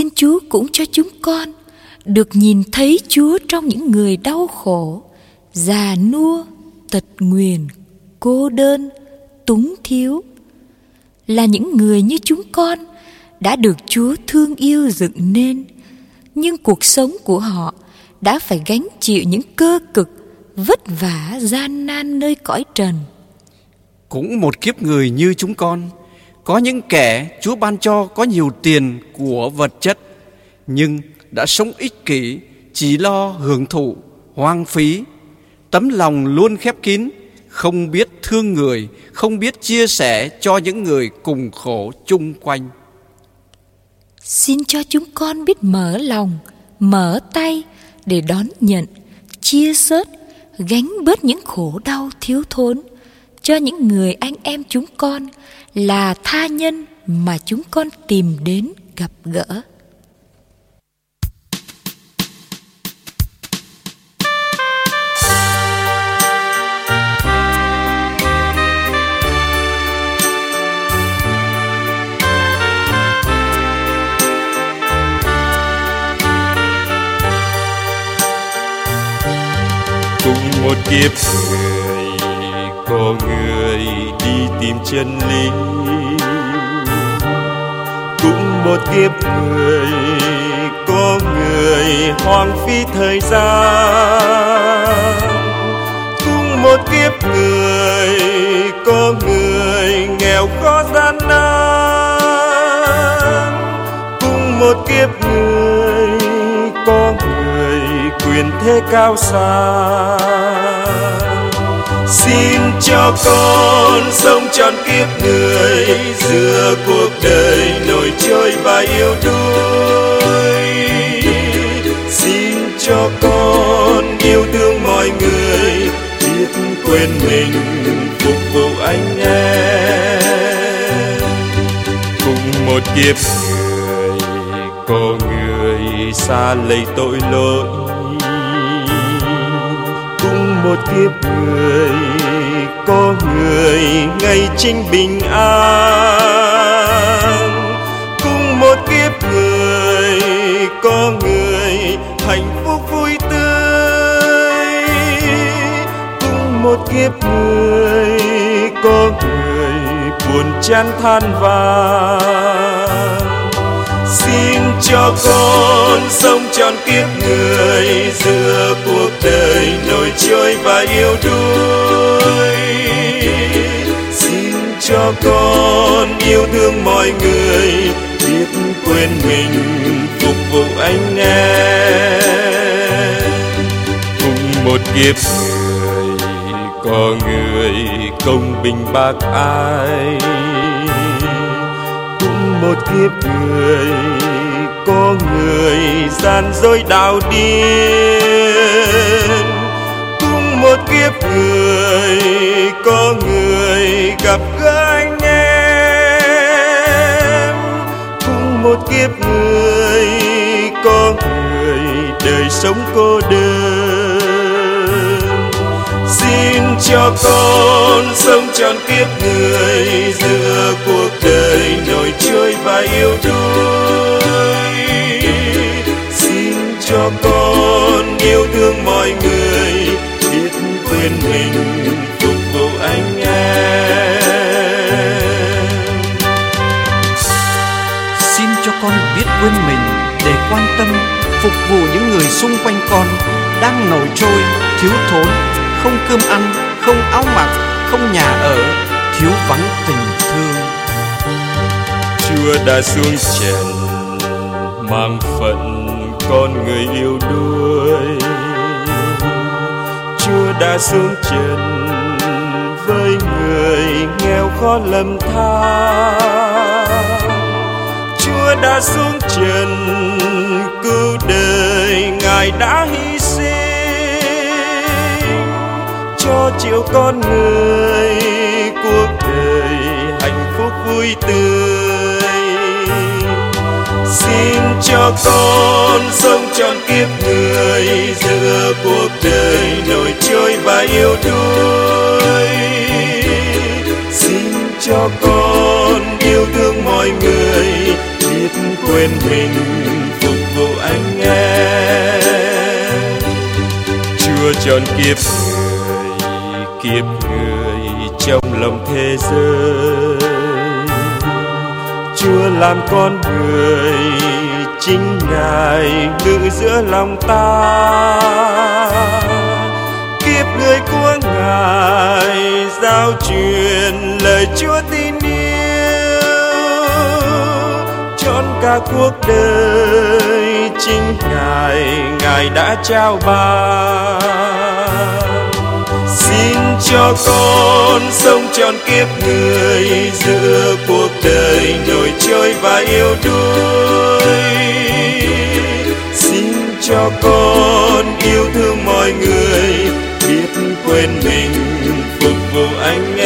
xin chúa cũng cho chúng con được nhìn thấy chúa trong những người đau khổ, già nua, tật nguyền, cô đơn, túng thiếu, là những người như chúng con đã được chúa thương yêu dựng nên. Nhưng cuộc sống của họ đã phải gánh chịu những cơ cực, vất vả, gian nan nơi cõi trần. Cũng một kiếp người như chúng con có những kẻ chúa ban cho có nhiều tiền của vật chất, nhưng đã sống ích kỷ, chỉ lo hưởng thụ, hoang phí. Tấm lòng luôn khép kín, không biết thương người, không biết chia sẻ cho những người cùng khổ chung quanh. Xin cho chúng con biết mở lòng, mở tay để đón nhận, chia sớt, gánh bớt những khổ đau thiếu thốn cho những người anh em chúng con là tha nhân mà chúng con tìm đến gặp gỡ. Cùng một kiếp người có người đi tìm chân lý. Cũng một kiếp người, có người hoang phí thời gian. Cũng một kiếp người, có người nghèo khó gian nan. Cũng một kiếp người, có người quyền thế cao xa xin cho con sống trọn kiếp người giữa cuộc đời nổi trôi và yêu đuối. Xin cho con yêu thương mọi người, biết quên mình, phục vụ anh em. Cùng một kiếp người, có người xa lầy tội lỗi một kiếp người, có người ngày trinh bình an. Cùng một kiếp người, có người hạnh phúc vui tươi. Cùng một kiếp người, có người buồn chán than vàng xin cho con sống tròn kiếp người giữa cuộc đời nổi trôi và yêu đuối. Xin cho con yêu thương mọi người, biết quên mình, phục vụ anh em. Cùng một kiếp người, có người công bình bác ai cùng một kiếp người có người gian dối đạo điên. Cùng một kiếp người, có người gặp gỡ anh em. Cùng một kiếp người, có người đời sống cô đơn. Xin cho con sống tròn kiếp người, giữa cuộc đời nổi trôi và yêu thương cho con yêu thương mọi người biết quên mình phục vụ anh em. Xin cho con biết quên mình để quan tâm phục vụ những người xung quanh con đang nổi trôi thiếu thốn không cơm ăn không áo mặc không nhà ở thiếu vắng tình thương. Chúa đã xuống trần mang phận con người yêu đuối. Chúa đã xuống trần với người nghèo khó lầm than Chúa đã xuống trần, cứu đời Ngài đã hy sinh. Cho triệu con người cuộc đời hạnh phúc vui tươi xin cho con sống trọn kiếp người giữa cuộc đời nổi trôi và yêu đuối. Xin cho con yêu thương mọi người, biết quên mình, phục vụ anh em. Chưa trọn kiếp người kiếp người trong lòng thế giới. Chúa làm con người chính ngài ngự giữa lòng ta. Kiếp người của ngài giao truyền lời Chúa tin yêu. Trọn cả cuộc đời chính ngài ngài đã trao ban xin cho con sống trọn kiếp người giữa cùng anh